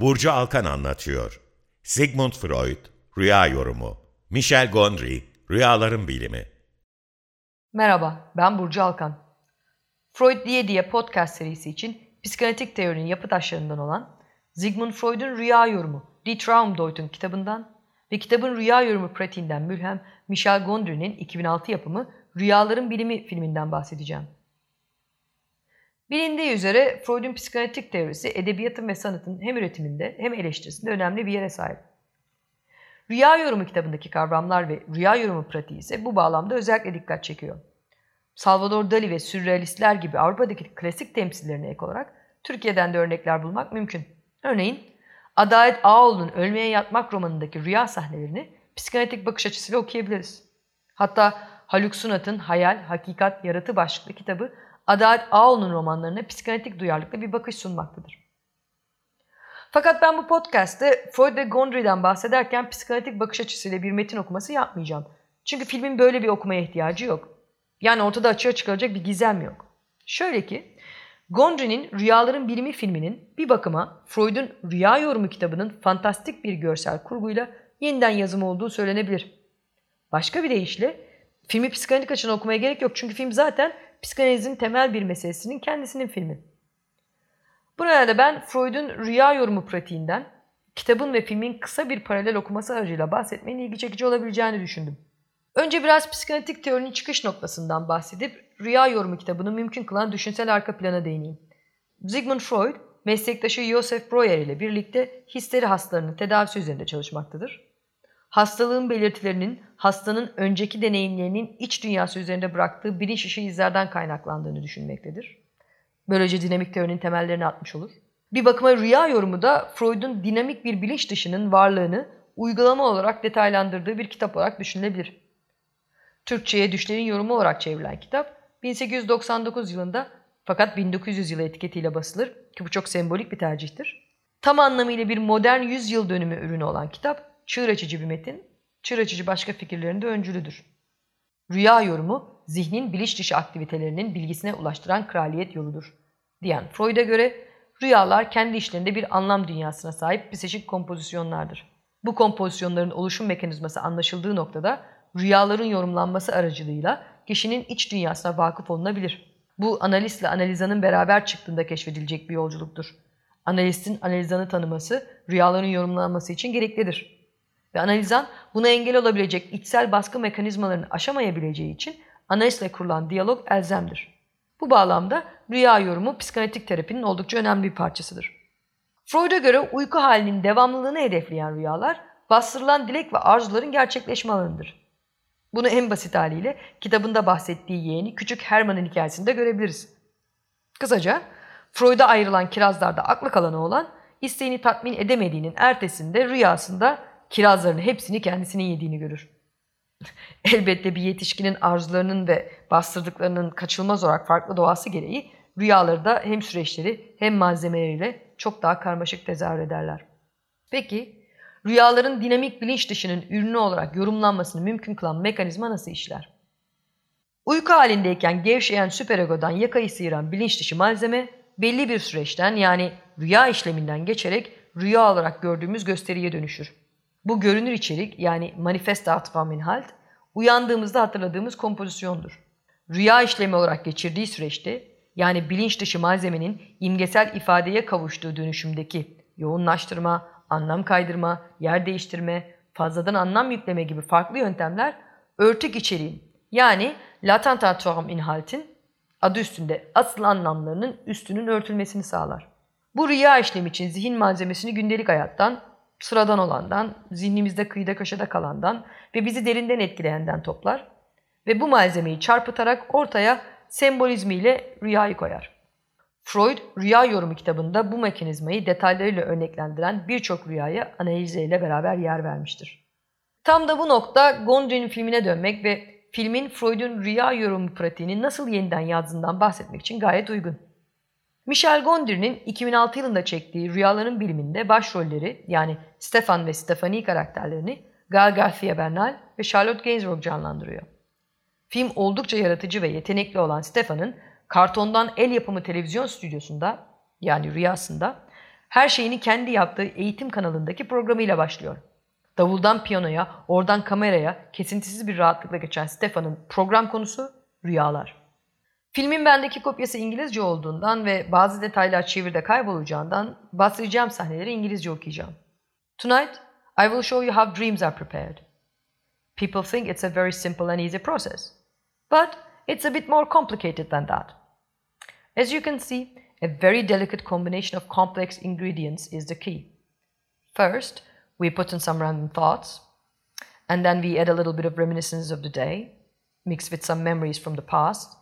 Burcu Alkan anlatıyor. Sigmund Freud, Rüya Yorumu. Michel Gondry, Rüyaların Bilimi. Merhaba, ben Burcu Alkan. Freud diye diye podcast serisi için psikanalitik teorinin yapı taşlarından olan Sigmund Freud'un Rüya Yorumu, Die Traumdeutung kitabından ve kitabın Rüya Yorumu pratiğinden mülhem Michel Gondry'nin 2006 yapımı Rüyaların Bilimi filminden bahsedeceğim. Bilindiği üzere Freud'un psikanalitik teorisi edebiyatın ve sanatın hem üretiminde hem eleştirisinde önemli bir yere sahip. Rüya Yorumu kitabındaki kavramlar ve rüya yorumu pratiği ise bu bağlamda özellikle dikkat çekiyor. Salvador Dali ve sürrealistler gibi Avrupa'daki klasik temsillerine ek olarak Türkiye'den de örnekler bulmak mümkün. Örneğin Adalet Ağoğlu'nun Ölmeye Yatmak romanındaki rüya sahnelerini psikanalitik bakış açısıyla okuyabiliriz. Hatta Haluk Sunat'ın Hayal, Hakikat, Yaratı başlıklı kitabı Adalet Ağoğlu'nun romanlarına psikanalitik duyarlılıkla bir bakış sunmaktadır. Fakat ben bu podcast'te Freud ve Gondry'den bahsederken psikanalitik bakış açısıyla bir metin okuması yapmayacağım. Çünkü filmin böyle bir okumaya ihtiyacı yok. Yani ortada açığa çıkaracak bir gizem yok. Şöyle ki, Gondry'nin Rüyaların Bilimi filminin bir bakıma Freud'un Rüya Yorumu kitabının fantastik bir görsel kurguyla yeniden yazımı olduğu söylenebilir. Başka bir deyişle filmi psikanalitik açıdan okumaya gerek yok çünkü film zaten psikanalizin temel bir meselesinin kendisinin filmi. Bu nedenle ben Freud'un rüya yorumu pratiğinden kitabın ve filmin kısa bir paralel okuması aracıyla bahsetmenin ilgi çekici olabileceğini düşündüm. Önce biraz psikanalitik teorinin çıkış noktasından bahsedip rüya yorumu kitabını mümkün kılan düşünsel arka plana değineyim. Sigmund Freud, meslektaşı Joseph Breuer ile birlikte histeri hastalarının tedavisi üzerinde çalışmaktadır. Hastalığın belirtilerinin hastanın önceki deneyimlerinin iç dünyası üzerinde bıraktığı bilinç dışı izlerden kaynaklandığını düşünmektedir. Böylece dinamik teorinin temellerini atmış olur. Bir bakıma rüya yorumu da Freud'un dinamik bir bilinç dışının varlığını uygulama olarak detaylandırdığı bir kitap olarak düşünülebilir. Türkçe'ye düşlerin yorumu olarak çevrilen kitap 1899 yılında fakat 1900 yılı etiketiyle basılır ki bu çok sembolik bir tercihtir. Tam anlamıyla bir modern yüzyıl dönümü ürünü olan kitap çığır açıcı bir metin, çığır açıcı başka fikirlerin de öncülüdür. Rüya yorumu, zihnin bilinç dışı aktivitelerinin bilgisine ulaştıran kraliyet yoludur. Diyen Freud'a göre rüyalar kendi işlerinde bir anlam dünyasına sahip psikik kompozisyonlardır. Bu kompozisyonların oluşum mekanizması anlaşıldığı noktada rüyaların yorumlanması aracılığıyla kişinin iç dünyasına vakıf olunabilir. Bu analistle analizanın beraber çıktığında keşfedilecek bir yolculuktur. Analistin analizanı tanıması rüyaların yorumlanması için gereklidir. Ve analizan buna engel olabilecek içsel baskı mekanizmalarını aşamayabileceği için analizle kurulan diyalog elzemdir. Bu bağlamda rüya yorumu psikanalitik terapinin oldukça önemli bir parçasıdır. Freud'a göre uyku halinin devamlılığını hedefleyen rüyalar, bastırılan dilek ve arzuların gerçekleşme alanıdır. Bunu en basit haliyle kitabında bahsettiği yeğeni Küçük Herman'ın hikayesinde görebiliriz. Kısaca, Freud'a ayrılan kirazlarda aklı kalanı olan, isteğini tatmin edemediğinin ertesinde rüyasında kirazların hepsini kendisinin yediğini görür. Elbette bir yetişkinin arzularının ve bastırdıklarının kaçılmaz olarak farklı doğası gereği rüyaları da hem süreçleri hem malzemeleriyle çok daha karmaşık tezahür ederler. Peki rüyaların dinamik bilinç dışının ürünü olarak yorumlanmasını mümkün kılan mekanizma nasıl işler? Uyku halindeyken gevşeyen süperegodan yakayı sıyıran bilinç dışı malzeme belli bir süreçten yani rüya işleminden geçerek rüya olarak gördüğümüz gösteriye dönüşür. Bu görünür içerik yani manifest von Minhalt uyandığımızda hatırladığımız kompozisyondur. rüya işlemi olarak geçirdiği süreçte yani bilinç dışı malzemenin imgesel ifadeye kavuştuğu dönüşümdeki yoğunlaştırma, anlam kaydırma, yer değiştirme, fazladan anlam yükleme gibi farklı yöntemler örtük içeriğin yani latent inhaltin adı üstünde asıl anlamlarının üstünün örtülmesini sağlar. Bu rüya işlemi için zihin malzemesini gündelik hayattan, sıradan olandan, zihnimizde kıyıda köşede kalandan ve bizi derinden etkileyenden toplar ve bu malzemeyi çarpıtarak ortaya sembolizmiyle rüyayı koyar. Freud, Rüya Yorumu kitabında bu mekanizmayı detaylarıyla örneklendiren birçok rüyaya analiziyle beraber yer vermiştir. Tam da bu nokta Gondry'nin filmine dönmek ve filmin Freud'un rüya yorumu pratiğini nasıl yeniden yazdığından bahsetmek için gayet uygun. Michel Gondry'nin 2006 yılında çektiği Rüyaların Biliminde başrolleri yani Stefan ve Stephanie karakterlerini Gal Garcia Bernal ve Charlotte Gainsbourg canlandırıyor. Film oldukça yaratıcı ve yetenekli olan Stefan'ın kartondan el yapımı televizyon stüdyosunda yani rüyasında her şeyini kendi yaptığı eğitim kanalındaki programıyla başlıyor. Davuldan piyanoya, oradan kameraya kesintisiz bir rahatlıkla geçen Stefan'ın program konusu rüyalar. Filmin bendeki kopyası İngilizce olduğundan ve bazı detaylar çevirde kaybolacağından bahsedeceğim sahneleri İngilizce okuyacağım. Tonight, I will show you how dreams are prepared. People think it's a very simple and easy process. But it's a bit more complicated than that. As you can see, a very delicate combination of complex ingredients is the key. First, we put in some random thoughts, and then we add a little bit of reminiscence of the day, mixed with some memories from the past,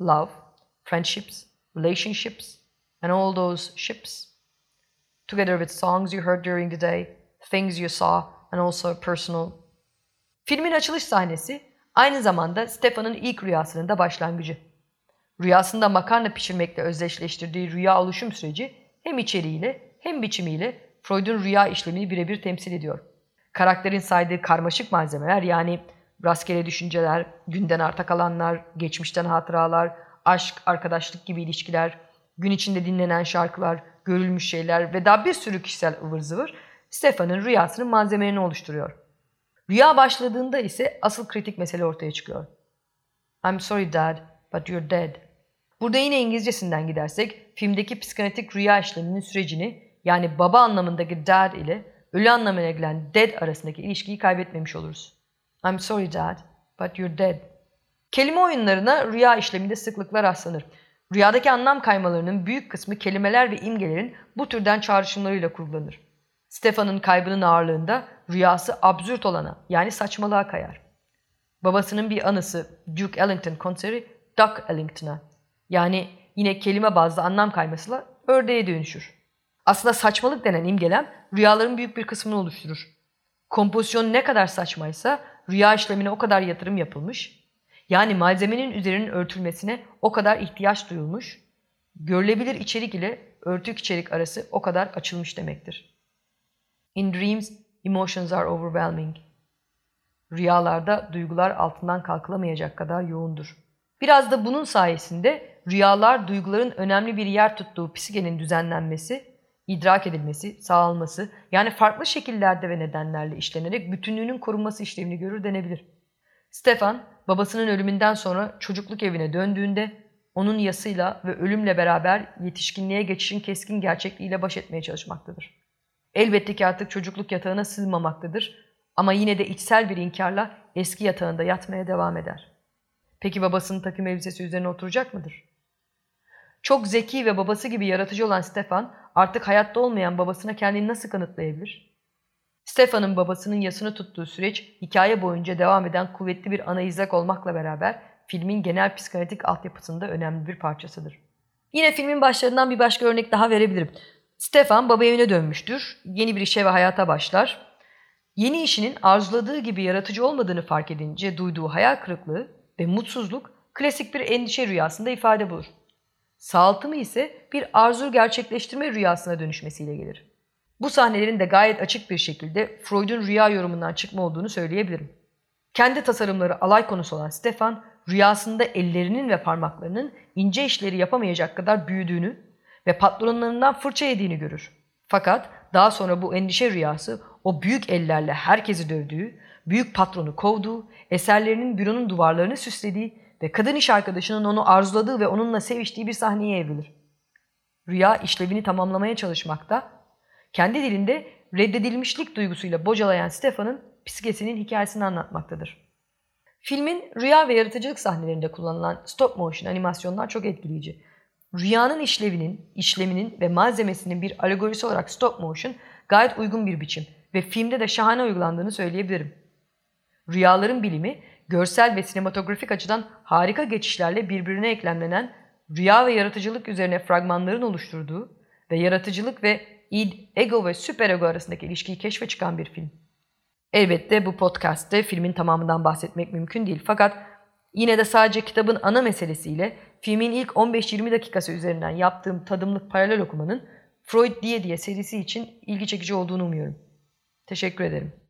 love, friendships, relationships, and all those ships, together with songs you heard during the day, things you saw, and also personal. Filmin açılış sahnesi aynı zamanda Stefan'ın ilk rüyasının da başlangıcı. Rüyasında makarna pişirmekle özdeşleştirdiği rüya oluşum süreci hem içeriğiyle hem biçimiyle Freud'un rüya işlemini birebir temsil ediyor. Karakterin saydığı karmaşık malzemeler yani rastgele düşünceler, günden arta kalanlar, geçmişten hatıralar, aşk, arkadaşlık gibi ilişkiler, gün içinde dinlenen şarkılar, görülmüş şeyler ve daha bir sürü kişisel ıvır zıvır Stefan'ın rüyasının malzemelerini oluşturuyor. Rüya başladığında ise asıl kritik mesele ortaya çıkıyor. I'm sorry dad, but you're dead. Burada yine İngilizcesinden gidersek filmdeki psikanalitik rüya işleminin sürecini yani baba anlamındaki dad ile ölü anlamına gelen dead arasındaki ilişkiyi kaybetmemiş oluruz. I'm sorry dad, but you're dead. Kelime oyunlarına rüya işleminde sıklıkla rastlanır. Rüyadaki anlam kaymalarının büyük kısmı kelimeler ve imgelerin bu türden çağrışımlarıyla kurgulanır. Stefan'ın kaybının ağırlığında rüyası absürt olana yani saçmalığa kayar. Babasının bir anısı Duke Ellington konseri Duck Ellington'a yani yine kelime bazlı anlam kaymasıyla ördeğe dönüşür. Aslında saçmalık denen imgelem rüyaların büyük bir kısmını oluşturur. Kompozisyon ne kadar saçmaysa rüya işlemine o kadar yatırım yapılmış, yani malzemenin üzerinin örtülmesine o kadar ihtiyaç duyulmuş, görülebilir içerik ile örtük içerik arası o kadar açılmış demektir. In dreams, emotions are overwhelming. Rüyalarda duygular altından kalkılamayacak kadar yoğundur. Biraz da bunun sayesinde rüyalar duyguların önemli bir yer tuttuğu psikenin düzenlenmesi idrak edilmesi, sağlanması yani farklı şekillerde ve nedenlerle işlenerek bütünlüğünün korunması işlevini görür denebilir. Stefan, babasının ölümünden sonra çocukluk evine döndüğünde onun yasıyla ve ölümle beraber yetişkinliğe geçişin keskin gerçekliğiyle baş etmeye çalışmaktadır. Elbette ki artık çocukluk yatağına sığmamaktadır ama yine de içsel bir inkarla eski yatağında yatmaya devam eder. Peki babasının takım elbisesi üzerine oturacak mıdır? Çok zeki ve babası gibi yaratıcı olan Stefan artık hayatta olmayan babasına kendini nasıl kanıtlayabilir? Stefan'ın babasının yasını tuttuğu süreç hikaye boyunca devam eden kuvvetli bir ana izlek olmakla beraber filmin genel psikanalitik altyapısında önemli bir parçasıdır. Yine filmin başlarından bir başka örnek daha verebilirim. Stefan baba evine dönmüştür, yeni bir işe ve hayata başlar. Yeni işinin arzuladığı gibi yaratıcı olmadığını fark edince duyduğu hayal kırıklığı ve mutsuzluk klasik bir endişe rüyasında ifade bulur. Sağaltımı ise bir arzu gerçekleştirme rüyasına dönüşmesiyle gelir. Bu sahnelerin de gayet açık bir şekilde Freud'un rüya yorumundan çıkma olduğunu söyleyebilirim. Kendi tasarımları alay konusu olan Stefan, rüyasında ellerinin ve parmaklarının ince işleri yapamayacak kadar büyüdüğünü ve patronlarından fırça yediğini görür. Fakat daha sonra bu endişe rüyası o büyük ellerle herkesi dövdüğü, büyük patronu kovduğu, eserlerinin büronun duvarlarını süslediği ve kadın iş arkadaşının onu arzuladığı ve onunla seviştiği bir sahneye evrilir. Rüya işlevini tamamlamaya çalışmakta, kendi dilinde reddedilmişlik duygusuyla bocalayan Stefan'ın psikesinin hikayesini anlatmaktadır. Filmin rüya ve yaratıcılık sahnelerinde kullanılan stop motion animasyonlar çok etkileyici. Rüyanın işlevinin, işleminin ve malzemesinin bir alegorisi olarak stop motion gayet uygun bir biçim ve filmde de şahane uygulandığını söyleyebilirim. Rüyaların bilimi, görsel ve sinematografik açıdan harika geçişlerle birbirine eklemlenen rüya ve yaratıcılık üzerine fragmanların oluşturduğu ve yaratıcılık ve id, ego ve süperego arasındaki ilişkiyi keşfe çıkan bir film. Elbette bu podcast'te filmin tamamından bahsetmek mümkün değil fakat yine de sadece kitabın ana meselesiyle filmin ilk 15-20 dakikası üzerinden yaptığım tadımlık paralel okumanın Freud diye diye serisi için ilgi çekici olduğunu umuyorum. Teşekkür ederim.